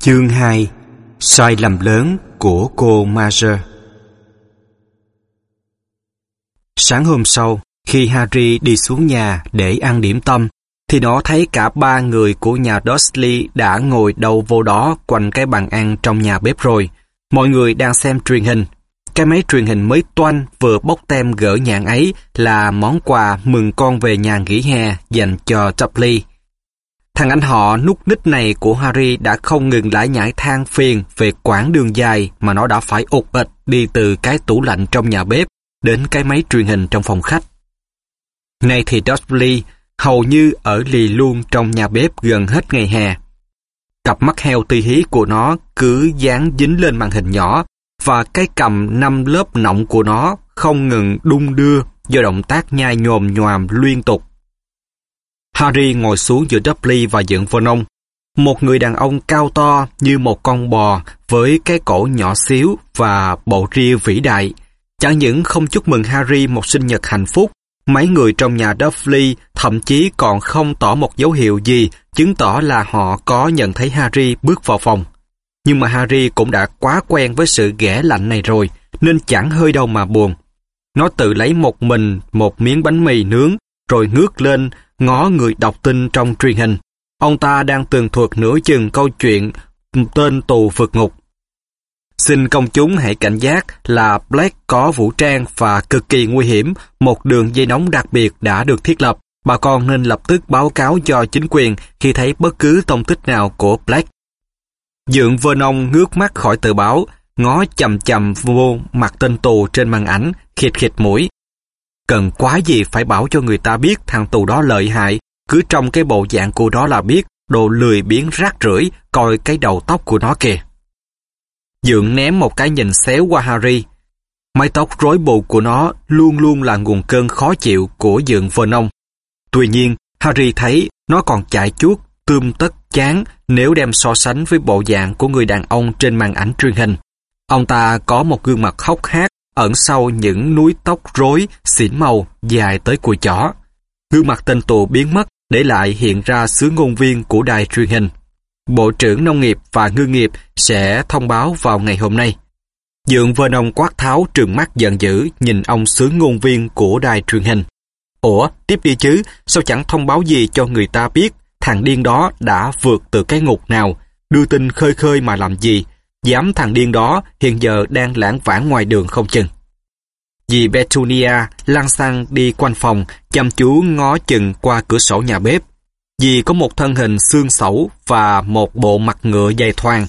Chương 2 Sai lầm lớn của cô Major Sáng hôm sau, khi Harry đi xuống nhà để ăn điểm tâm, thì nó thấy cả ba người của nhà Dursley đã ngồi đầu vô đó quanh cái bàn ăn trong nhà bếp rồi. Mọi người đang xem truyền hình. Cái máy truyền hình mới toanh vừa bốc tem gỡ nhãn ấy là món quà mừng con về nhà nghỉ hè dành cho Dudley. Thằng anh họ nút nít này của Harry đã không ngừng lại nhảy than phiền về quãng đường dài mà nó đã phải ụt ịch đi từ cái tủ lạnh trong nhà bếp đến cái máy truyền hình trong phòng khách. Nay thì Dudley hầu như ở lì luôn trong nhà bếp gần hết ngày hè. Cặp mắt heo tì hí của nó cứ dán dính lên màn hình nhỏ và cái cầm năm lớp nọng của nó không ngừng đung đưa do động tác nhai nhồm nhòm liên tục. Harry ngồi xuống giữa Dudley và Dượng Vernon. Một người đàn ông cao to như một con bò với cái cổ nhỏ xíu và bộ ria vĩ đại. Chẳng những không chúc mừng Harry một sinh nhật hạnh phúc, mấy người trong nhà Dudley thậm chí còn không tỏ một dấu hiệu gì chứng tỏ là họ có nhận thấy Harry bước vào phòng. Nhưng mà Harry cũng đã quá quen với sự ghẻ lạnh này rồi, nên chẳng hơi đâu mà buồn. Nó tự lấy một mình một miếng bánh mì nướng, rồi ngước lên, ngó người đọc tin trong truyền hình. Ông ta đang tường thuật nửa chừng câu chuyện tên tù vượt ngục. Xin công chúng hãy cảnh giác là Black có vũ trang và cực kỳ nguy hiểm, một đường dây nóng đặc biệt đã được thiết lập. Bà con nên lập tức báo cáo cho chính quyền khi thấy bất cứ thông tích nào của Black. Dượng Vernon ngước mắt khỏi tờ báo, ngó chầm chầm vô mặt tên tù trên màn ảnh, khịt khịt mũi. Cần quá gì phải bảo cho người ta biết thằng tù đó lợi hại, cứ trong cái bộ dạng của đó là biết, đồ lười biến rác rưởi, coi cái đầu tóc của nó kìa. Dượng ném một cái nhìn xéo qua Harry. Mái tóc rối bù của nó luôn luôn là nguồn cơn khó chịu của dượng Vernon. Tuy nhiên, Harry thấy nó còn chạy chuốt, tươm tất chán nếu đem so sánh với bộ dạng của người đàn ông trên màn ảnh truyền hình. Ông ta có một gương mặt hốc hác ẩn sau những núi tóc rối, xỉn màu, dài tới cùi chỏ. Gương mặt tên tù biến mất, để lại hiện ra sứ ngôn viên của đài truyền hình. Bộ trưởng Nông nghiệp và Ngư nghiệp sẽ thông báo vào ngày hôm nay. Dượng vơ nông quát tháo trừng mắt giận dữ nhìn ông sứ ngôn viên của đài truyền hình. Ủa, tiếp đi chứ, sao chẳng thông báo gì cho người ta biết thằng điên đó đã vượt từ cái ngục nào, đưa tin khơi khơi mà làm gì, dám thằng điên đó hiện giờ đang lãng vãng ngoài đường không chừng. Dì Petunia lăn xăng đi quanh phòng, chăm chú ngó chừng qua cửa sổ nhà bếp. Dì có một thân hình xương xẩu và một bộ mặt ngựa dày thoang.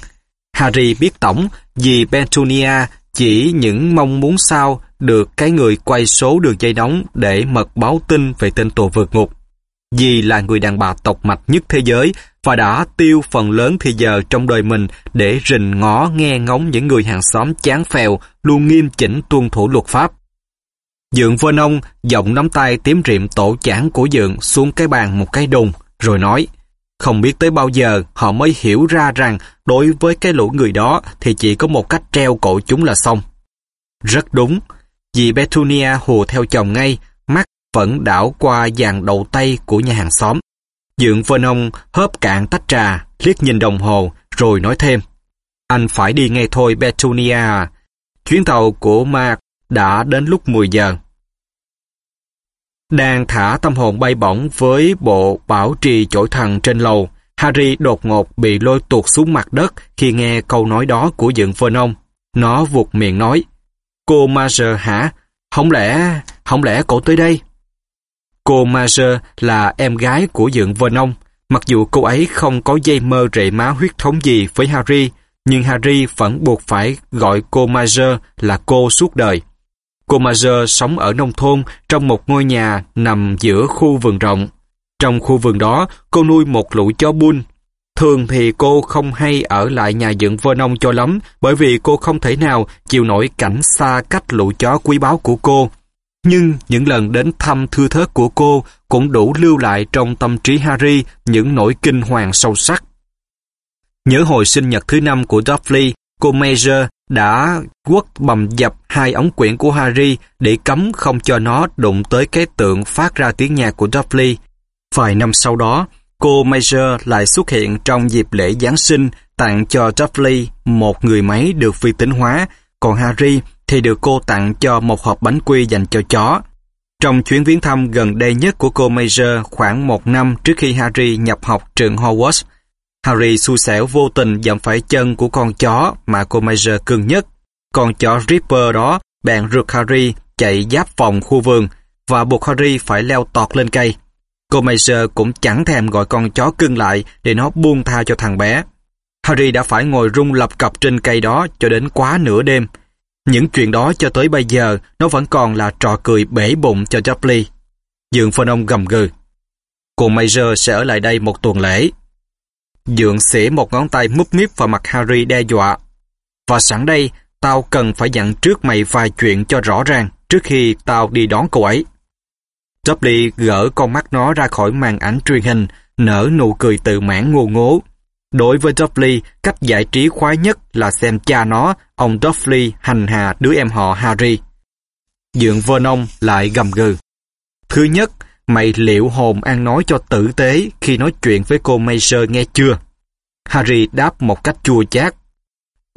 Harry biết tổng, dì Petunia chỉ những mong muốn sao được cái người quay số đường dây nóng để mật báo tin về tên tù vượt ngục. Dì là người đàn bà tộc mạch nhất thế giới và đã tiêu phần lớn thời giờ trong đời mình để rình ngó nghe ngóng những người hàng xóm chán phèo luôn nghiêm chỉnh tuân thủ luật pháp. Dượng vơ nông giọng nắm tay tím riệm tổ chản của dượng xuống cái bàn một cái đùng, rồi nói, không biết tới bao giờ họ mới hiểu ra rằng đối với cái lũ người đó thì chỉ có một cách treo cổ chúng là xong. Rất đúng, dì Petunia hùa theo chồng ngay, vẫn đảo qua dàn đầu tay của nhà hàng xóm. Dượng Vân Ông hớp cạn tách trà, liếc nhìn đồng hồ, rồi nói thêm, anh phải đi ngay thôi Petunia Chuyến tàu của Mark đã đến lúc 10 giờ. Đang thả tâm hồn bay bổng với bộ bảo trì chổi thần trên lầu, Harry đột ngột bị lôi tuột xuống mặt đất khi nghe câu nói đó của dựng Vernon. Nó vụt miệng nói, Cô Marger hả? Không lẽ, không lẽ cổ tới đây? Cô Major là em gái của Dượng Vernon. Mặc dù cô ấy không có dây mơ rễ má huyết thống gì với Harry, nhưng Harry vẫn buộc phải gọi cô Major là cô suốt đời. Cô Major sống ở nông thôn trong một ngôi nhà nằm giữa khu vườn rộng. Trong khu vườn đó, cô nuôi một lũ chó bun. Thường thì cô không hay ở lại nhà dưỡng Vernon cho lắm bởi vì cô không thể nào chịu nổi cảnh xa cách lũ chó quý báu của cô. Nhưng những lần đến thăm thư thớt của cô cũng đủ lưu lại trong tâm trí Harry những nỗi kinh hoàng sâu sắc. Nhớ hồi sinh nhật thứ năm của Dudley, cô Major đã quất bầm dập hai ống quyển của Harry để cấm không cho nó đụng tới cái tượng phát ra tiếng nhạc của Dudley. Vài năm sau đó, cô Major lại xuất hiện trong dịp lễ Giáng sinh tặng cho Dudley một người máy được vi tính hóa, còn Harry thì được cô tặng cho một hộp bánh quy dành cho chó. Trong chuyến viếng thăm gần đây nhất của cô Major khoảng một năm trước khi Harry nhập học trường Hogwarts, Harry xui xẻo vô tình dậm phải chân của con chó mà cô Major cưng nhất. Con chó Ripper đó bèn rượt Harry chạy giáp vòng khu vườn và buộc Harry phải leo tọt lên cây. Cô Major cũng chẳng thèm gọi con chó cưng lại để nó buông tha cho thằng bé. Harry đã phải ngồi rung lập cập trên cây đó cho đến quá nửa đêm. Những chuyện đó cho tới bây giờ nó vẫn còn là trò cười bể bụng cho Jopley. Dượng phân ông gầm gừ. Cô Major sẽ ở lại đây một tuần lễ. Dượng xỉ một ngón tay múp míp vào mặt Harry đe dọa. Và sẵn đây, tao cần phải dặn trước mày vài chuyện cho rõ ràng trước khi tao đi đón cô ấy. Jopley gỡ con mắt nó ra khỏi màn ảnh truyền hình, nở nụ cười tự mãn ngô ngố. Đối với Duffley, cách giải trí khoái nhất là xem cha nó, ông Duffley hành hạ đứa em họ Harry. Dượng Vernon lại gầm gừ. Thứ nhất, mày liệu hồn ăn nói cho tử tế khi nói chuyện với cô Major nghe chưa? Harry đáp một cách chua chát.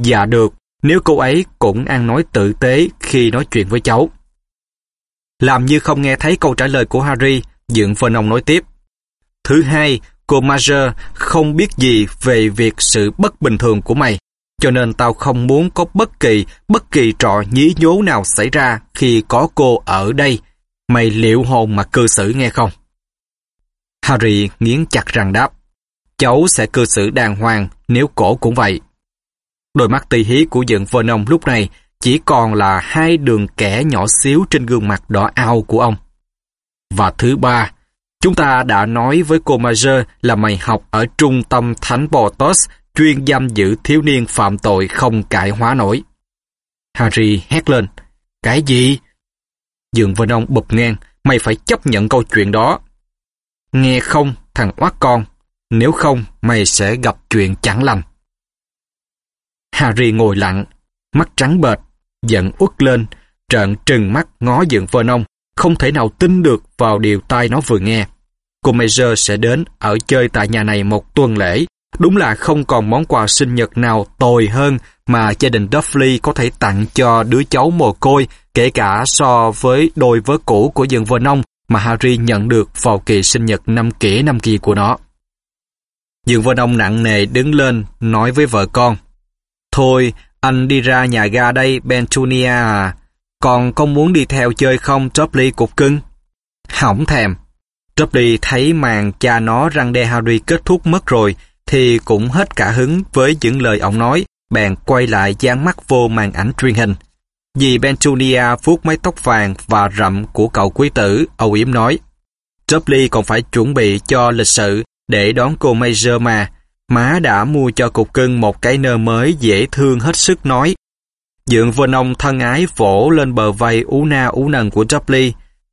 Dạ được, nếu cô ấy cũng ăn nói tử tế khi nói chuyện với cháu. Làm như không nghe thấy câu trả lời của Harry, Dượng Vernon nói tiếp. Thứ hai, cô Major không biết gì về việc sự bất bình thường của mày, cho nên tao không muốn có bất kỳ, bất kỳ trò nhí nhố nào xảy ra khi có cô ở đây. Mày liệu hồn mà cư xử nghe không? Harry nghiến chặt răng đáp. Cháu sẽ cư xử đàng hoàng nếu cổ cũng vậy. Đôi mắt tì hí của dượng Vernon lúc này chỉ còn là hai đường kẻ nhỏ xíu trên gương mặt đỏ ao của ông. Và thứ ba, chúng ta đã nói với cô Major là mày học ở trung tâm Thánh Portos chuyên giam giữ thiếu niên phạm tội không cải hóa nổi. Harry hét lên, cái gì? Dượng Vân ông bụp ngang, mày phải chấp nhận câu chuyện đó. Nghe không, thằng oát con, nếu không mày sẽ gặp chuyện chẳng lành. Harry ngồi lặng, mắt trắng bệch, giận uất lên, trợn trừng mắt ngó dượng vân ông không thể nào tin được vào điều tai nó vừa nghe. Cô Major sẽ đến ở chơi tại nhà này một tuần lễ. Đúng là không còn món quà sinh nhật nào tồi hơn mà gia đình Duffley có thể tặng cho đứa cháu mồ côi, kể cả so với đôi vớ cũ của dân vợ nông mà Harry nhận được vào kỳ sinh nhật năm kỷ năm kỳ của nó. Dương Vân Ông nặng nề đứng lên, nói với vợ con. Thôi, anh đi ra nhà ga đây, Bentunia à. Còn con muốn đi theo chơi không, Dudley cục cưng? Hỏng thèm. Dobby thấy màn cha nó răng đe Harry kết thúc mất rồi, thì cũng hết cả hứng với những lời ông nói, bèn quay lại dán mắt vô màn ảnh truyền hình. Dì Bentunia vuốt mái tóc vàng và rậm của cậu quý tử, âu yếm nói. Dudley còn phải chuẩn bị cho lịch sự để đón cô Major mà, Má đã mua cho cục cưng một cái nơ mới dễ thương hết sức nói. Dượng vân ông thân ái vỗ lên bờ vai ú na ú nần của Dudley.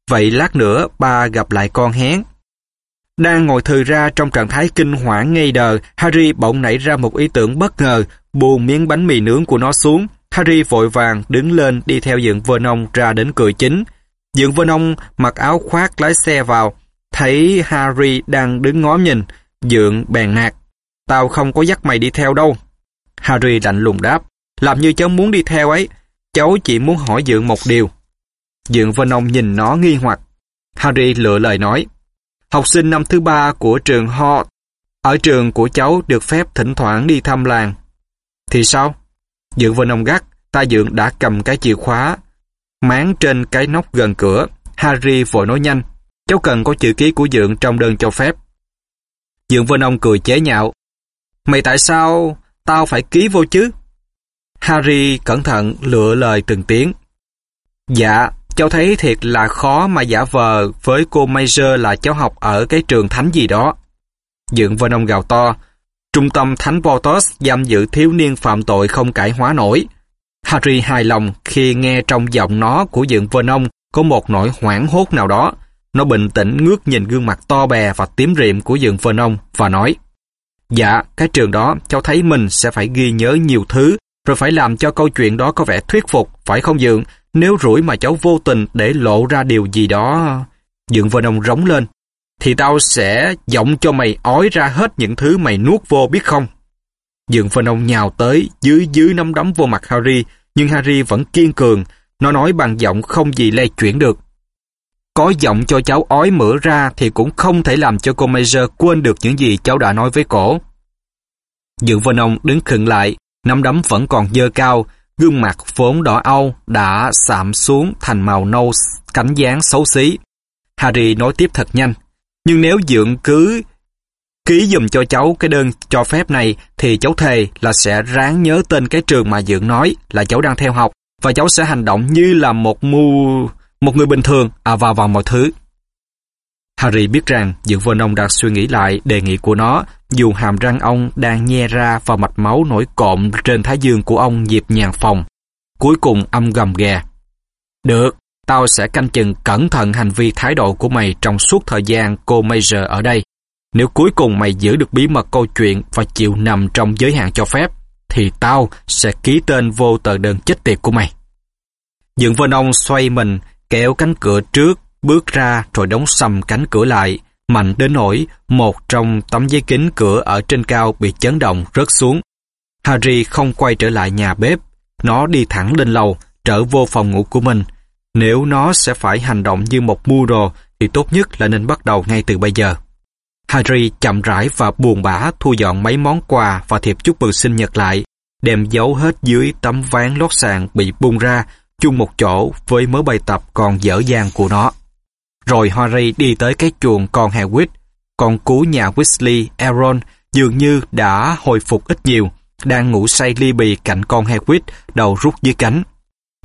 Vậy lát nữa ba gặp lại con hén. Đang ngồi thừ ra trong trạng thái kinh hoảng ngây đờ, Harry bỗng nảy ra một ý tưởng bất ngờ, buồn miếng bánh mì nướng của nó xuống. Harry vội vàng đứng lên đi theo dượng Vernon ông ra đến cửa chính. Dượng Vernon ông mặc áo khoác lái xe vào, thấy Harry đang đứng ngó nhìn, dượng bèn nạt. Tao không có dắt mày đi theo đâu. Harry lạnh lùng đáp. Làm như cháu muốn đi theo ấy. Cháu chỉ muốn hỏi Dượng một điều. Dượng Vân Ông nhìn nó nghi hoặc. Harry lựa lời nói. Học sinh năm thứ ba của trường Hort. Ở trường của cháu được phép thỉnh thoảng đi thăm làng. Thì sao? Dượng Vân Ông gắt. Ta Dượng đã cầm cái chìa khóa. Máng trên cái nóc gần cửa. Harry vội nói nhanh. Cháu cần có chữ ký của Dượng trong đơn cho phép. Dượng Vân Ông cười chế nhạo. Mày tại sao tao phải ký vô chứ? Harry cẩn thận lựa lời từng tiếng. Dạ, cháu thấy thiệt là khó mà giả vờ với cô Major là cháu học ở cái trường thánh gì đó. Dượng Vân ông gào to, trung tâm thánh Voltos giam giữ thiếu niên phạm tội không cải hóa nổi. Harry hài lòng khi nghe trong giọng nó của Dượng Vân ông có một nỗi hoảng hốt nào đó. Nó bình tĩnh ngước nhìn gương mặt to bè và tím riệm của Dượng Vân ông và nói Dạ, cái trường đó cháu thấy mình sẽ phải ghi nhớ nhiều thứ, rồi phải làm cho câu chuyện đó có vẻ thuyết phục, phải không Dượng? Nếu rủi mà cháu vô tình để lộ ra điều gì đó... dựng vợ đồng rống lên. Thì tao sẽ giọng cho mày ói ra hết những thứ mày nuốt vô biết không? Dựng vợ Vernon nhào tới, dưới dưới nắm đấm vô mặt Harry, nhưng Harry vẫn kiên cường, nó nói bằng giọng không gì lay chuyển được. Có giọng cho cháu ói mửa ra thì cũng không thể làm cho cô Major quên được những gì cháu đã nói với cổ. Dượng ông đứng khựng lại, nắm đấm vẫn còn dơ cao, gương mặt vốn đỏ âu đã sạm xuống thành màu nâu cánh dáng xấu xí. Harry nói tiếp thật nhanh, nhưng nếu Dượng cứ ký dùm cho cháu cái đơn cho phép này thì cháu thề là sẽ ráng nhớ tên cái trường mà Dượng nói là cháu đang theo học và cháu sẽ hành động như là một mu một người bình thường à vào vào mọi thứ. Harry biết rằng Dượng Vernon đã suy nghĩ lại đề nghị của nó dù hàm răng ông đang nhe ra và mạch máu nổi cộm trên thái dương của ông nhịp nhàng phòng. Cuối cùng âm gầm ghè. Được, tao sẽ canh chừng cẩn thận hành vi thái độ của mày trong suốt thời gian cô Major ở đây. Nếu cuối cùng mày giữ được bí mật câu chuyện và chịu nằm trong giới hạn cho phép, thì tao sẽ ký tên vô tờ đơn chết tiệt của mày. Dượng Vân Ông xoay mình, kéo cánh cửa trước, bước ra rồi đóng sầm cánh cửa lại, mạnh đến nỗi một trong tấm giấy kính cửa ở trên cao bị chấn động rớt xuống. Harry không quay trở lại nhà bếp, nó đi thẳng lên lầu, trở vô phòng ngủ của mình. Nếu nó sẽ phải hành động như một mưu đồ thì tốt nhất là nên bắt đầu ngay từ bây giờ. Harry chậm rãi và buồn bã thu dọn mấy món quà và thiệp chúc mừng sinh nhật lại, đem giấu hết dưới tấm ván lót sàn bị bung ra chung một chỗ với mớ bài tập còn dở dang của nó. Rồi Harry đi tới cái chuồng con Hagrid, con cú nhà Weasley, Aaron dường như đã hồi phục ít nhiều, đang ngủ say ly bì cạnh con Hagrid, đầu rút dưới cánh.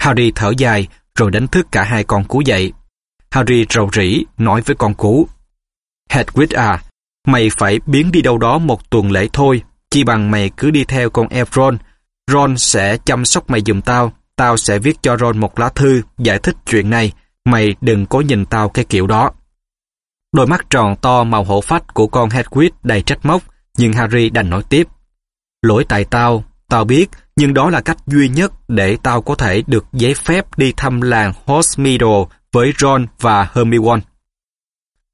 Harry thở dài rồi đánh thức cả hai con cú dậy. Harry rầu rĩ nói với con cú, Hagrid à, Mày phải biến đi đâu đó một tuần lễ thôi, chi bằng mày cứ đi theo con Efron. Ron sẽ chăm sóc mày giùm tao, tao sẽ viết cho Ron một lá thư giải thích chuyện này, mày đừng có nhìn tao cái kiểu đó. Đôi mắt tròn to màu hổ phách của con Hedwig đầy trách móc, nhưng Harry đành nói tiếp. Lỗi tại tao, tao biết, nhưng đó là cách duy nhất để tao có thể được giấy phép đi thăm làng Hogsmeade với Ron và Hermione.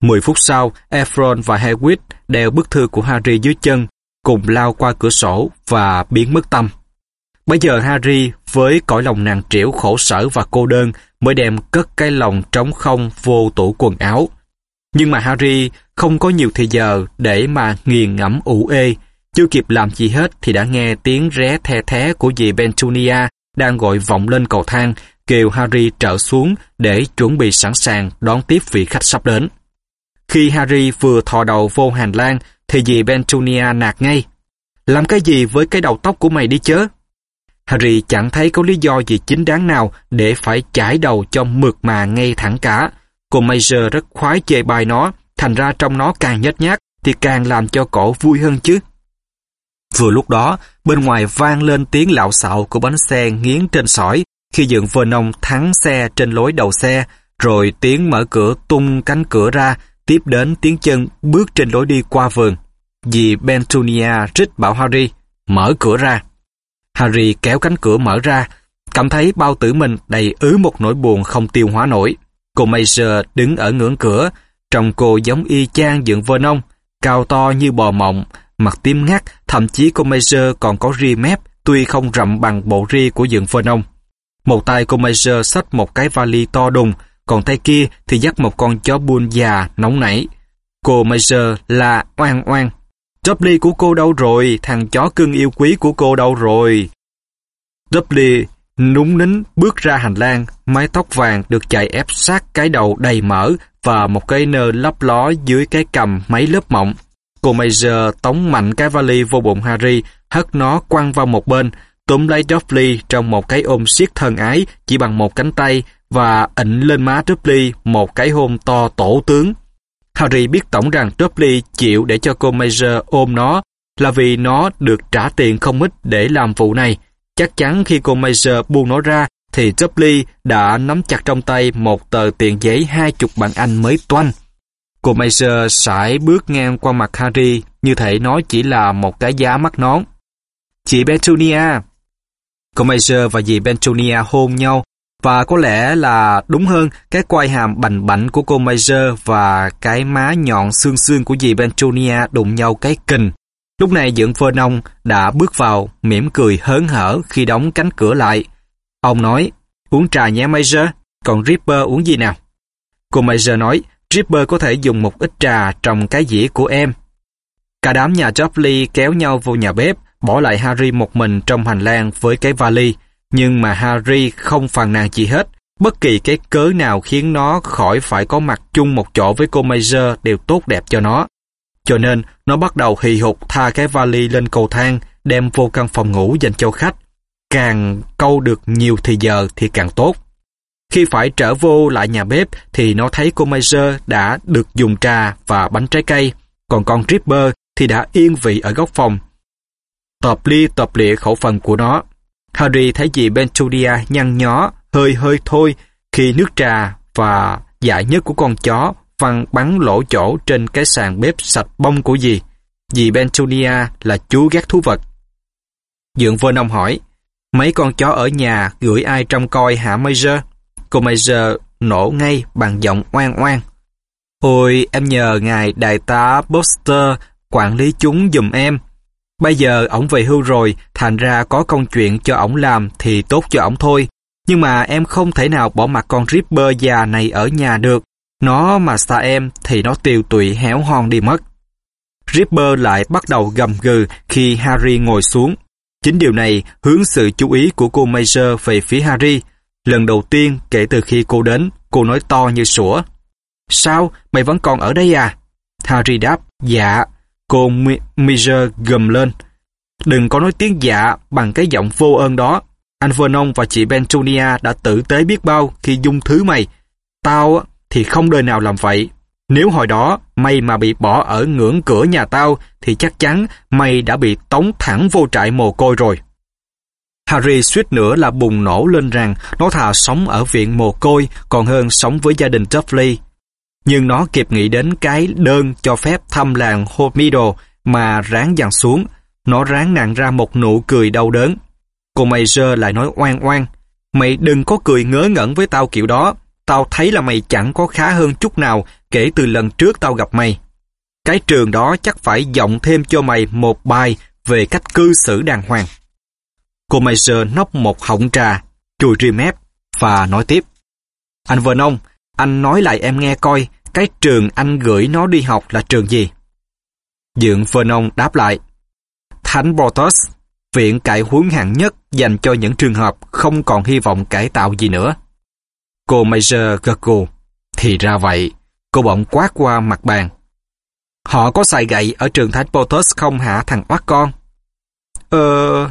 Mười phút sau, Efron và Hedwig đeo bức thư của Harry dưới chân, cùng lao qua cửa sổ và biến mất tâm. Bây giờ Harry với cõi lòng nàng triểu khổ sở và cô đơn mới đem cất cái lòng trống không vô tủ quần áo. Nhưng mà Harry không có nhiều thời giờ để mà nghiền ngẫm ủ ê. Chưa kịp làm gì hết thì đã nghe tiếng ré the thé của dì Bentunia đang gọi vọng lên cầu thang, kêu Harry trở xuống để chuẩn bị sẵn sàng đón tiếp vị khách sắp đến. Khi Harry vừa thò đầu vô hành lang, thì dì Bentunia nạt ngay. Làm cái gì với cái đầu tóc của mày đi chớ? Harry chẳng thấy có lý do gì chính đáng nào để phải chải đầu cho mượt mà ngay thẳng cả. Cô Major rất khoái chê bài nó, thành ra trong nó càng nhếch nhác thì càng làm cho cổ vui hơn chứ. Vừa lúc đó, bên ngoài vang lên tiếng lạo xạo của bánh xe nghiến trên sỏi khi dựng Vernon thắng xe trên lối đầu xe, rồi tiếng mở cửa tung cánh cửa ra Tiếp đến tiếng chân bước trên lối đi qua vườn. Dì Bentonia rít bảo Harry, mở cửa ra. Harry kéo cánh cửa mở ra, cảm thấy bao tử mình đầy ứ một nỗi buồn không tiêu hóa nổi. Cô Major đứng ở ngưỡng cửa, trông cô giống y chang dựng Vernon, cao to như bò mộng, mặt tím ngắt, thậm chí cô Major còn có ri mép, tuy không rậm bằng bộ ri của dựng Vernon. Một tay cô Major xách một cái vali to đùng, còn tay kia thì dắt một con chó buôn già nóng nảy. Cô Major là oan oan. Dudley của cô đâu rồi? Thằng chó cưng yêu quý của cô đâu rồi? Dudley núng nính bước ra hành lang, mái tóc vàng được chạy ép sát cái đầu đầy mỡ và một cái nơ lấp ló dưới cái cầm mấy lớp mỏng. Cô Major tống mạnh cái vali vô bụng Harry, hất nó quăng vào một bên, túm lấy Dudley trong một cái ôm siết thân ái chỉ bằng một cánh tay và ịnh lên má Dudley một cái hôn to tổ tướng. Harry biết tổng rằng Dudley chịu để cho cô Major ôm nó là vì nó được trả tiền không ít để làm vụ này. Chắc chắn khi cô Major buông nó ra thì Dudley đã nắm chặt trong tay một tờ tiền giấy hai chục bảng Anh mới toanh. Cô Major sải bước ngang qua mặt Harry, như thể nó chỉ là một cái giá mắc nón. Chị Petunia! Cô Major và dì Petunia hôn nhau và có lẽ là đúng hơn, cái quai hàm bành bảnh của cô Major và cái má nhọn xương xương của dì Bentonia đụng nhau cái kình. Lúc này dưỡng Vernon đã bước vào, mỉm cười hớn hở khi đóng cánh cửa lại. Ông nói, uống trà nhé Major, còn Ripper uống gì nào? Cô Major nói, Ripper có thể dùng một ít trà trong cái dĩa của em. Cả đám nhà Jopley kéo nhau vô nhà bếp, bỏ lại Harry một mình trong hành lang với cái vali. Nhưng mà Harry không phàn nàn gì hết. Bất kỳ cái cớ nào khiến nó khỏi phải có mặt chung một chỗ với cô Major đều tốt đẹp cho nó. Cho nên, nó bắt đầu hì hục tha cái vali lên cầu thang, đem vô căn phòng ngủ dành cho khách. Càng câu được nhiều thì giờ thì càng tốt. Khi phải trở vô lại nhà bếp thì nó thấy cô Major đã được dùng trà và bánh trái cây, còn con Ripper thì đã yên vị ở góc phòng. tập ly tập lịa khẩu phần của nó. Harry thấy dì Bentudia nhăn nhó, hơi hơi thôi khi nước trà và dại nhất của con chó văng bắn lỗ chỗ trên cái sàn bếp sạch bông của dì. Dì Bentudia là chú ghét thú vật. Dượng vơ nông hỏi, mấy con chó ở nhà gửi ai trông coi hả Major? Cô Major nổ ngay bằng giọng oan oan. Ôi, em nhờ ngài đại tá Buster quản lý chúng dùm em. Bây giờ ổng về hưu rồi, thành ra có công chuyện cho ổng làm thì tốt cho ổng thôi. Nhưng mà em không thể nào bỏ mặt con Ripper già này ở nhà được. Nó mà xa em thì nó tiêu tụy héo hon đi mất. Ripper lại bắt đầu gầm gừ khi Harry ngồi xuống. Chính điều này hướng sự chú ý của cô Major về phía Harry. Lần đầu tiên kể từ khi cô đến, cô nói to như sủa. Sao? Mày vẫn còn ở đây à? Harry đáp, dạ. Cô Major gầm lên. Đừng có nói tiếng dạ bằng cái giọng vô ơn đó. Anh Vernon và chị Bentonia đã tử tế biết bao khi dung thứ mày. Tao thì không đời nào làm vậy. Nếu hồi đó mày mà bị bỏ ở ngưỡng cửa nhà tao, thì chắc chắn mày đã bị tống thẳng vô trại mồ côi rồi. Harry suýt nữa là bùng nổ lên rằng nó thà sống ở viện mồ côi, còn hơn sống với gia đình Dudley. Nhưng nó kịp nghĩ đến cái đơn cho phép thăm làng Homido mà ráng dằn xuống. Nó ráng nặng ra một nụ cười đau đớn. Cô Major lại nói oan oan. Mày đừng có cười ngớ ngẩn với tao kiểu đó. Tao thấy là mày chẳng có khá hơn chút nào kể từ lần trước tao gặp mày. Cái trường đó chắc phải giọng thêm cho mày một bài về cách cư xử đàng hoàng. Cô Major nốc một họng trà, chùi ri mép và nói tiếp. Anh Vernon, anh nói lại em nghe coi, cái trường anh gửi nó đi học là trường gì? Dượng Vernon đáp lại. Thánh Botos, viện cải huấn hạng nhất dành cho những trường hợp không còn hy vọng cải tạo gì nữa. Cô Major gật gù. Thì ra vậy, cô bỗng quát qua mặt bàn. Họ có xài gậy ở trường Thánh Botos không hả thằng oát con? Ờ...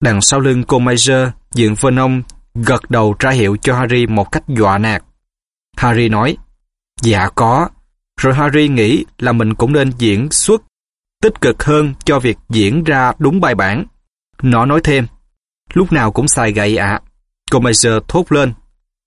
Đằng sau lưng cô Major, Dượng Vernon gật đầu ra hiệu cho Harry một cách dọa nạt. Harry nói, Dạ có. Rồi Harry nghĩ là mình cũng nên diễn xuất tích cực hơn cho việc diễn ra đúng bài bản. Nó nói thêm, lúc nào cũng xài gậy ạ. À. Cô Major thốt lên,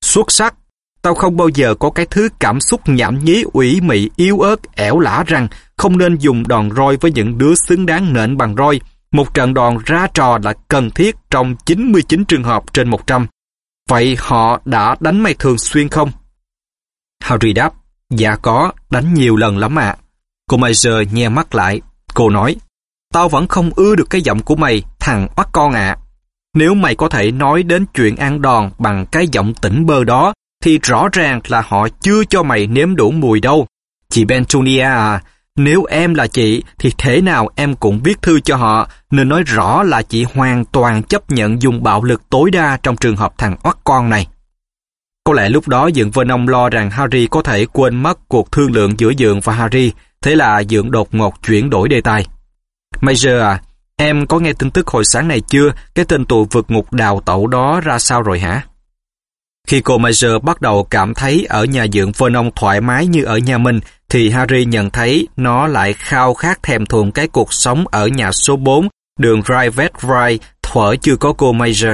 xuất sắc. Tao không bao giờ có cái thứ cảm xúc nhảm nhí ủy mị yếu ớt ẻo lả rằng không nên dùng đòn roi với những đứa xứng đáng nện bằng roi. Một trận đòn ra trò là cần thiết trong 99 trường hợp trên 100. Vậy họ đã đánh mày thường xuyên không? Harry đáp, dạ có, đánh nhiều lần lắm ạ. Cô Major nhe mắt lại, cô nói, tao vẫn không ưa được cái giọng của mày, thằng oắt con ạ. Nếu mày có thể nói đến chuyện ăn đòn bằng cái giọng tỉnh bơ đó, thì rõ ràng là họ chưa cho mày nếm đủ mùi đâu. Chị Bentonia à, nếu em là chị thì thế nào em cũng viết thư cho họ, nên nói rõ là chị hoàn toàn chấp nhận dùng bạo lực tối đa trong trường hợp thằng oắt con này. Có lẽ lúc đó Dượng Vân ông lo rằng Harry có thể quên mất cuộc thương lượng giữa Dượng và Harry, thế là Dượng đột ngột chuyển đổi đề tài. Major à, em có nghe tin tức hồi sáng này chưa? Cái tên tù vượt ngục đào tẩu đó ra sao rồi hả? Khi cô Major bắt đầu cảm thấy ở nhà Dượng Vân ông thoải mái như ở nhà mình, thì Harry nhận thấy nó lại khao khát thèm thuồng cái cuộc sống ở nhà số 4, đường Rivet Rye, thuở chưa có cô Major.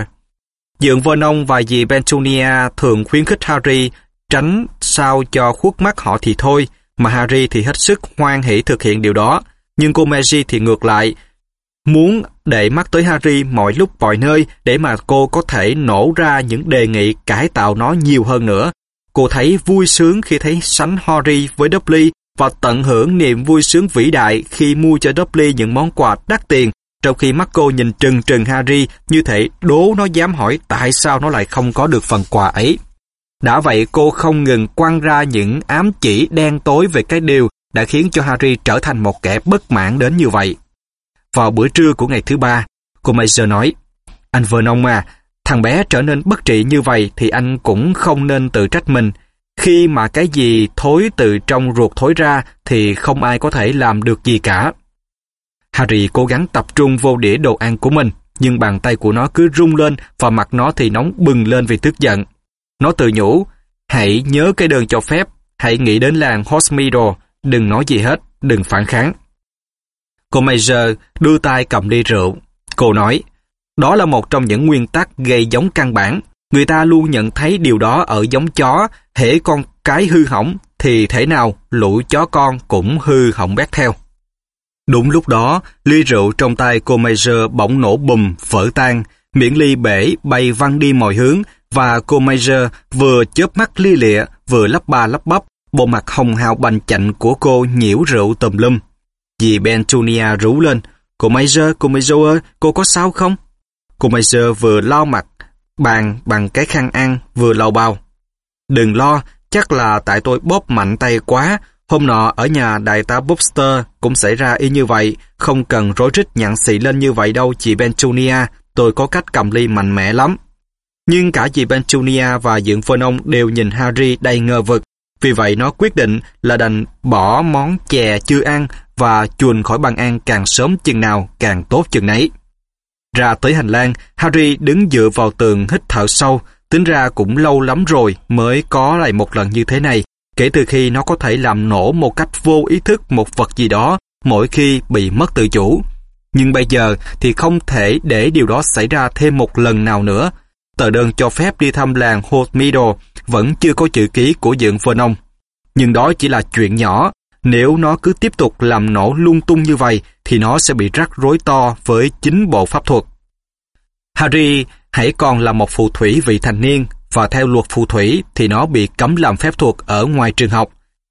Dượng Vernon và dì Bentonia thường khuyến khích Harry tránh sao cho khuất mắt họ thì thôi, mà Harry thì hết sức hoan hỷ thực hiện điều đó. Nhưng cô Maggie thì ngược lại, muốn để mắt tới Harry mọi lúc mọi nơi để mà cô có thể nổ ra những đề nghị cải tạo nó nhiều hơn nữa. Cô thấy vui sướng khi thấy sánh Harry với Dudley và tận hưởng niềm vui sướng vĩ đại khi mua cho Dudley những món quà đắt tiền, trong khi mắt cô nhìn trừng trừng Harry như thể đố nó dám hỏi tại sao nó lại không có được phần quà ấy. Đã vậy cô không ngừng quăng ra những ám chỉ đen tối về cái điều đã khiến cho Harry trở thành một kẻ bất mãn đến như vậy. Vào bữa trưa của ngày thứ ba, cô Major nói, Anh Vernon à, thằng bé trở nên bất trị như vậy thì anh cũng không nên tự trách mình. Khi mà cái gì thối từ trong ruột thối ra thì không ai có thể làm được gì cả. Harry cố gắng tập trung vô đĩa đồ ăn của mình, nhưng bàn tay của nó cứ rung lên và mặt nó thì nóng bừng lên vì tức giận. Nó tự nhủ, hãy nhớ cái đơn cho phép, hãy nghĩ đến làng Hogsmeade, đừng nói gì hết, đừng phản kháng. Cô Major đưa tay cầm ly rượu. Cô nói, đó là một trong những nguyên tắc gây giống căn bản. Người ta luôn nhận thấy điều đó ở giống chó, hễ con cái hư hỏng, thì thể nào lũ chó con cũng hư hỏng bét theo. Đúng lúc đó, ly rượu trong tay cô Major bỗng nổ bùm, vỡ tan, miệng ly bể bay văng đi mọi hướng, và cô Major vừa chớp mắt ly lịa, vừa lắp ba lắp bắp, bộ mặt hồng hào bành chạnh của cô nhiễu rượu tùm lum. Dì Bentonia rú lên, cô Major, cô Major ơi, cô có sao không? Cô Major vừa lau mặt, bàn bằng cái khăn ăn, vừa lau bao. Đừng lo, chắc là tại tôi bóp mạnh tay quá, Hôm nọ ở nhà đại tá Bobster cũng xảy ra y như vậy, không cần rối rít nhặn xị lên như vậy đâu chị Bentunia, tôi có cách cầm ly mạnh mẽ lắm. Nhưng cả chị Bentunia và dưỡng phân ông đều nhìn Harry đầy ngờ vực, vì vậy nó quyết định là đành bỏ món chè chưa ăn và chuồn khỏi bàn ăn càng sớm chừng nào càng tốt chừng nấy. Ra tới hành lang, Harry đứng dựa vào tường hít thở sâu, tính ra cũng lâu lắm rồi mới có lại một lần như thế này, kể từ khi nó có thể làm nổ một cách vô ý thức một vật gì đó, mỗi khi bị mất tự chủ. Nhưng bây giờ thì không thể để điều đó xảy ra thêm một lần nào nữa. Tờ đơn cho phép đi thăm làng Holt vẫn chưa có chữ ký của dựng Vernon. Nhưng đó chỉ là chuyện nhỏ. Nếu nó cứ tiếp tục làm nổ lung tung như vậy, thì nó sẽ bị rắc rối to với chính bộ pháp thuật. Harry, hãy còn là một phù thủy vị thành niên và theo luật phù thủy thì nó bị cấm làm phép thuật ở ngoài trường học,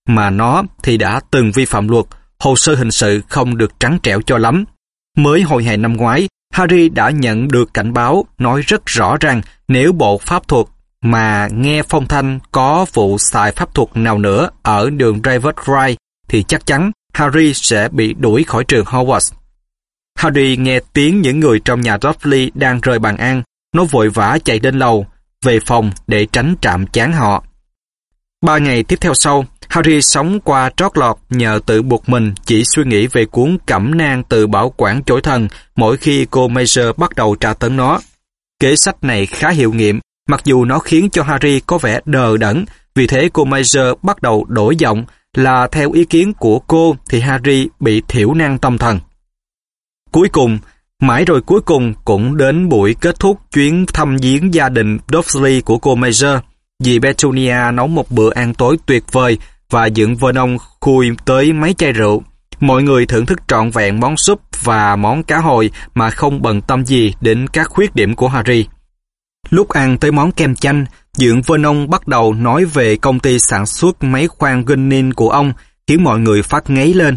mà nó thì đã từng vi phạm luật, hồ sơ hình sự không được trắng trẻo cho lắm. Mới hồi hè năm ngoái, Harry đã nhận được cảnh báo nói rất rõ rằng nếu bộ pháp thuật mà nghe phong thanh có vụ xài pháp thuật nào nữa ở đường David Wright thì chắc chắn Harry sẽ bị đuổi khỏi trường Hogwarts. Harry nghe tiếng những người trong nhà Dudley đang rời bàn ăn, nó vội vã chạy lên lầu, về phòng để tránh chạm chán họ. Ba ngày tiếp theo sau, Harry sống qua trót lọt nhờ tự buộc mình chỉ suy nghĩ về cuốn cẩm nang từ bảo quản chổi thần mỗi khi cô Major bắt đầu tra tấn nó. Kế sách này khá hiệu nghiệm, mặc dù nó khiến cho Harry có vẻ đờ đẫn, vì thế cô Major bắt đầu đổi giọng là theo ý kiến của cô thì Harry bị thiểu năng tâm thần. Cuối cùng, Mãi rồi cuối cùng cũng đến buổi kết thúc chuyến thăm viếng gia đình Dursley của cô Major. Dì Petunia nấu một bữa ăn tối tuyệt vời và dựng Vernon khui tới mấy chai rượu. Mọi người thưởng thức trọn vẹn món súp và món cá hồi mà không bận tâm gì đến các khuyết điểm của Harry. Lúc ăn tới món kem chanh, Dượng Vernon bắt đầu nói về công ty sản xuất máy khoan Gunnin của ông, khiến mọi người phát ngấy lên.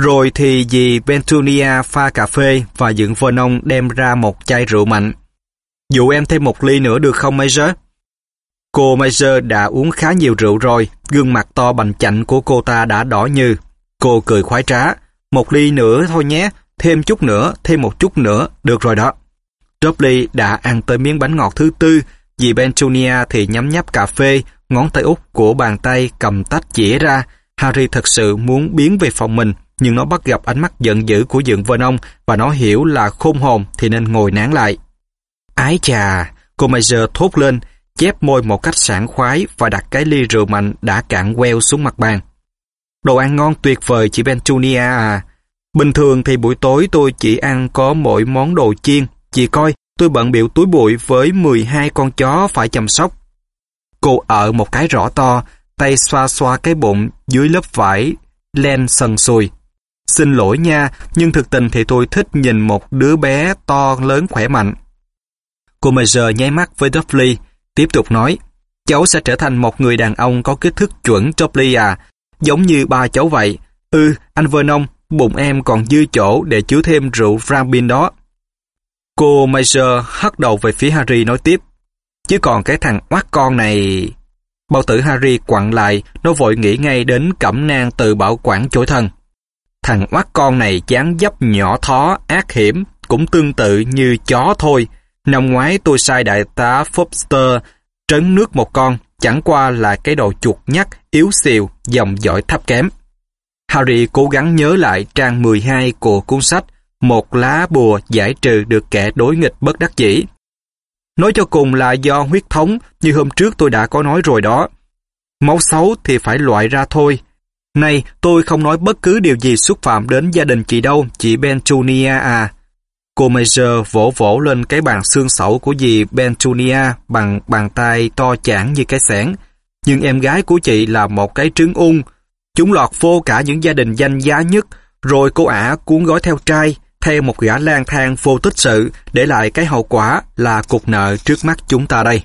Rồi thì dì Bentunia pha cà phê và dựng Vernon đem ra một chai rượu mạnh. Dụ em thêm một ly nữa được không Major? Cô Major đã uống khá nhiều rượu rồi, gương mặt to bành chạnh của cô ta đã đỏ như. Cô cười khoái trá. Một ly nữa thôi nhé, thêm chút nữa, thêm một chút nữa, được rồi đó. Dobley đã ăn tới miếng bánh ngọt thứ tư, dì Bentonia thì nhắm nháp cà phê, ngón tay út của bàn tay cầm tách chỉ ra. Harry thật sự muốn biến về phòng mình, nhưng nó bắt gặp ánh mắt giận dữ của dượng vân ông và nó hiểu là khôn hồn thì nên ngồi nán lại. Ái chà, cô Major thốt lên, chép môi một cách sảng khoái và đặt cái ly rượu mạnh đã cạn queo xuống mặt bàn. Đồ ăn ngon tuyệt vời chị Bentunia à. Bình thường thì buổi tối tôi chỉ ăn có mỗi món đồ chiên. Chị coi, tôi bận biểu túi bụi với 12 con chó phải chăm sóc. Cô ở một cái rõ to, tay xoa xoa cái bụng dưới lớp vải len sần sùi. Xin lỗi nha, nhưng thực tình thì tôi thích nhìn một đứa bé to lớn khỏe mạnh. Cô Major nháy mắt với Dudley, tiếp tục nói, cháu sẽ trở thành một người đàn ông có kích thước chuẩn Dudley à. giống như ba cháu vậy. Ừ, anh Vernon, bụng em còn dư chỗ để chứa thêm rượu Rambin đó. Cô Major hất đầu về phía Harry nói tiếp. Chứ còn cái thằng oát con này... Bao tử Harry quặn lại, nó vội nghĩ ngay đến cẩm nang từ bảo quản chối thân. Thằng oát con này chán dấp nhỏ thó, ác hiểm, cũng tương tự như chó thôi. Năm ngoái tôi sai đại tá Foster trấn nước một con, chẳng qua là cái đồ chuột nhắt, yếu xìu, dòng dõi thấp kém. Harry cố gắng nhớ lại trang 12 của cuốn sách Một lá bùa giải trừ được kẻ đối nghịch bất đắc dĩ. Nói cho cùng là do huyết thống, như hôm trước tôi đã có nói rồi đó. Máu xấu thì phải loại ra thôi. Này, tôi không nói bất cứ điều gì xúc phạm đến gia đình chị đâu, chị Bentunia à. Cô Major vỗ vỗ lên cái bàn xương sẩu của dì Bentunia bằng bàn tay to chản như cái xẻng. Nhưng em gái của chị là một cái trứng ung. Chúng lọt vô cả những gia đình danh giá nhất, rồi cô ả cuốn gói theo trai, theo một gã lang thang vô tích sự, để lại cái hậu quả là cục nợ trước mắt chúng ta đây.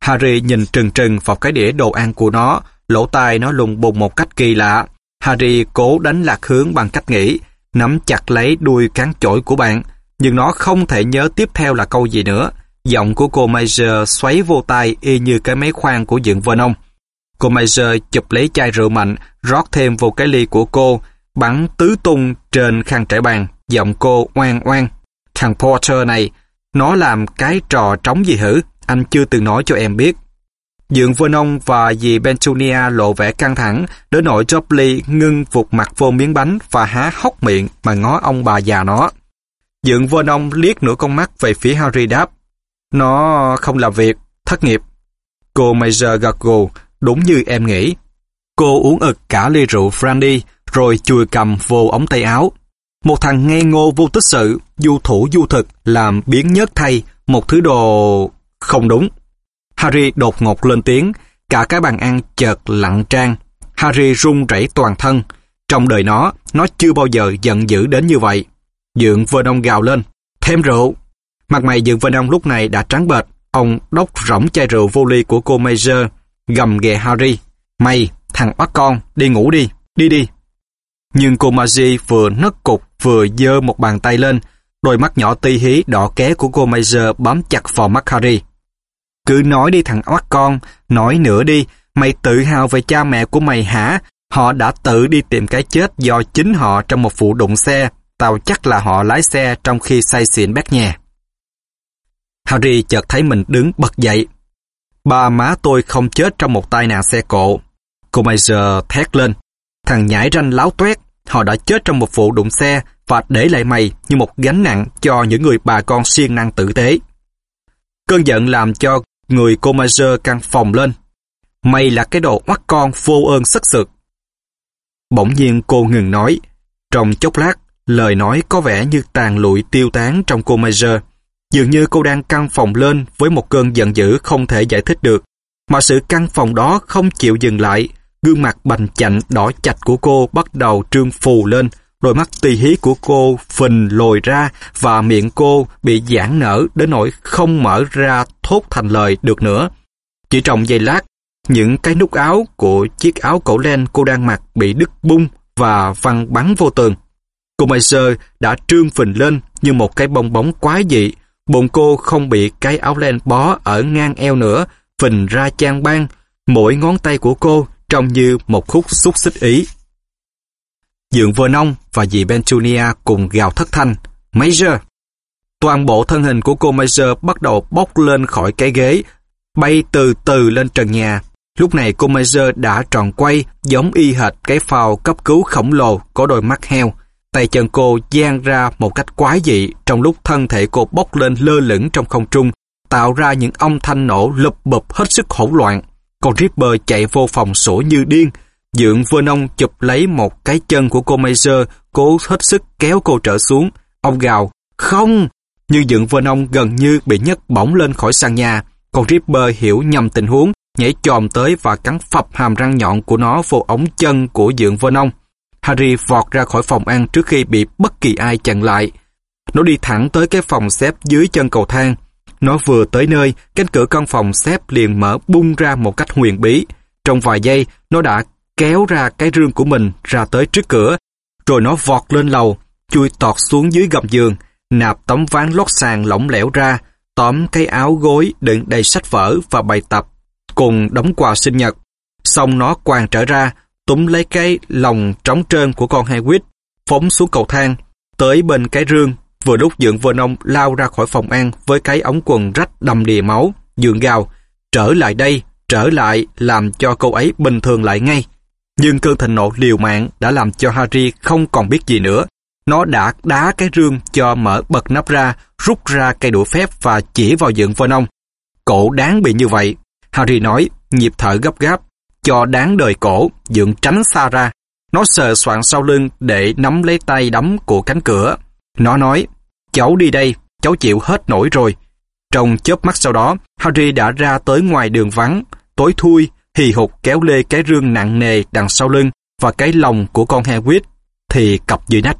Harry nhìn trừng trừng vào cái đĩa đồ ăn của nó, lỗ tai nó lùng bùng một cách kỳ lạ. Harry cố đánh lạc hướng bằng cách nghĩ, nắm chặt lấy đuôi cán chổi của bạn, nhưng nó không thể nhớ tiếp theo là câu gì nữa. Giọng của cô Major xoáy vô tai y như cái máy khoan của dựng Vernon. Cô Major chụp lấy chai rượu mạnh, rót thêm vô cái ly của cô, bắn tứ tung trên khăn trải bàn. Giọng cô oan oan. Thằng Porter này, nó làm cái trò trống gì hử? Anh chưa từng nói cho em biết. Dượng Vernon và dì Bentonia lộ vẻ căng thẳng, đến nỗi Jopley ngưng vụt mặt vô miếng bánh và há hốc miệng mà ngó ông bà già nó. Dượng Vernon liếc nửa con mắt về phía Harry đáp. Nó không làm việc, thất nghiệp. Cô Major gật gù, đúng như em nghĩ. Cô uống ực cả ly rượu brandy, rồi chùi cầm vô ống tay áo. Một thằng ngây ngô vô tích sự, du thủ du thực, làm biến nhất thay, một thứ đồ... không đúng. Harry đột ngột lên tiếng, cả cái bàn ăn chợt lặng trang. Harry run rẩy toàn thân. Trong đời nó, nó chưa bao giờ giận dữ đến như vậy. Dượng Vernon gào lên, thêm rượu. Mặt mày Dượng Vernon lúc này đã trắng bệch, ông đốc rỗng chai rượu vô ly của cô Major, gầm ghè Harry. Mày, thằng bắt con, đi ngủ đi, đi đi. Nhưng cô Margie vừa nấc cục vừa dơ một bàn tay lên, đôi mắt nhỏ ti hí đỏ ké của cô Major bám chặt vào mắt Harry. Cứ nói đi thằng oát con, nói nữa đi, mày tự hào về cha mẹ của mày hả? Họ đã tự đi tìm cái chết do chính họ trong một vụ đụng xe, tao chắc là họ lái xe trong khi say xỉn bét nhà. Harry chợt thấy mình đứng bật dậy. Ba má tôi không chết trong một tai nạn xe cộ. Cô giờ thét lên. Thằng nhãi ranh láo tuét, họ đã chết trong một vụ đụng xe và để lại mày như một gánh nặng cho những người bà con siêng năng tử tế. Cơn giận làm cho người cô Major căng phòng lên. Mày là cái đồ oắt con vô ơn sắc sực. Bỗng nhiên cô ngừng nói. Trong chốc lát, lời nói có vẻ như tàn lụi tiêu tán trong cô Major. Dường như cô đang căng phòng lên với một cơn giận dữ không thể giải thích được. Mà sự căng phòng đó không chịu dừng lại. Gương mặt bành chạnh đỏ chạch của cô bắt đầu trương phù lên. Đôi mắt tì hí của cô phình lồi ra và miệng cô bị giãn nở đến nỗi không mở ra thốt thành lời được nữa. Chỉ trong giây lát, những cái nút áo của chiếc áo cổ len cô đang mặc bị đứt bung và văng bắn vô tường. Cô Meiser đã trương phình lên như một cái bong bóng quái dị. Bụng cô không bị cái áo len bó ở ngang eo nữa, phình ra chan ban. Mỗi ngón tay của cô trông như một khúc xúc xích ý. Dượng Vernon và dì Bentunia cùng gào thất thanh. Major! Toàn bộ thân hình của cô Major bắt đầu bốc lên khỏi cái ghế, bay từ từ lên trần nhà. Lúc này cô Major đã tròn quay, giống y hệt cái phao cấp cứu khổng lồ có đôi mắt heo. Tay chân cô gian ra một cách quái dị trong lúc thân thể cô bốc lên lơ lửng trong không trung, tạo ra những âm thanh nổ lụp bụp hết sức hỗn loạn. Còn Ripper chạy vô phòng sổ như điên, Dượng Vernon chụp lấy một cái chân của cô Major, cố hết sức kéo cô trở xuống. Ông gào, không! Nhưng Dượng Vernon gần như bị nhấc bổng lên khỏi sàn nhà. Con Ripper hiểu nhầm tình huống, nhảy chòm tới và cắn phập hàm răng nhọn của nó vô ống chân của Dượng Vernon. Harry vọt ra khỏi phòng ăn trước khi bị bất kỳ ai chặn lại. Nó đi thẳng tới cái phòng xếp dưới chân cầu thang. Nó vừa tới nơi, cánh cửa căn phòng xếp liền mở bung ra một cách huyền bí. Trong vài giây, nó đã kéo ra cái rương của mình ra tới trước cửa, rồi nó vọt lên lầu, chui tọt xuống dưới gầm giường, nạp tấm ván lót sàn lỏng lẻo ra, tóm cái áo gối đựng đầy sách vở và bài tập, cùng đóng quà sinh nhật. Xong nó quàng trở ra, túm lấy cái lòng trống trơn của con Hagrid, phóng xuống cầu thang, tới bên cái rương, vừa lúc dượng vợ nông lao ra khỏi phòng ăn với cái ống quần rách đầm đìa máu, dượng gào, trở lại đây, trở lại làm cho cô ấy bình thường lại ngay. Nhưng cơn thịnh nộ liều mạng đã làm cho Harry không còn biết gì nữa. Nó đã đá cái rương cho mở bật nắp ra, rút ra cây đũa phép và chỉ vào dựng vân ông Cổ đáng bị như vậy. Harry nói, nhịp thở gấp gáp, cho đáng đời cổ, dựng tránh xa ra. Nó sờ soạn sau lưng để nắm lấy tay đấm của cánh cửa. Nó nói, cháu đi đây, cháu chịu hết nổi rồi. Trong chớp mắt sau đó, Harry đã ra tới ngoài đường vắng, tối thui, hì hục kéo lê cái rương nặng nề đằng sau lưng và cái lồng của con Hagrid thì cặp dưới nách.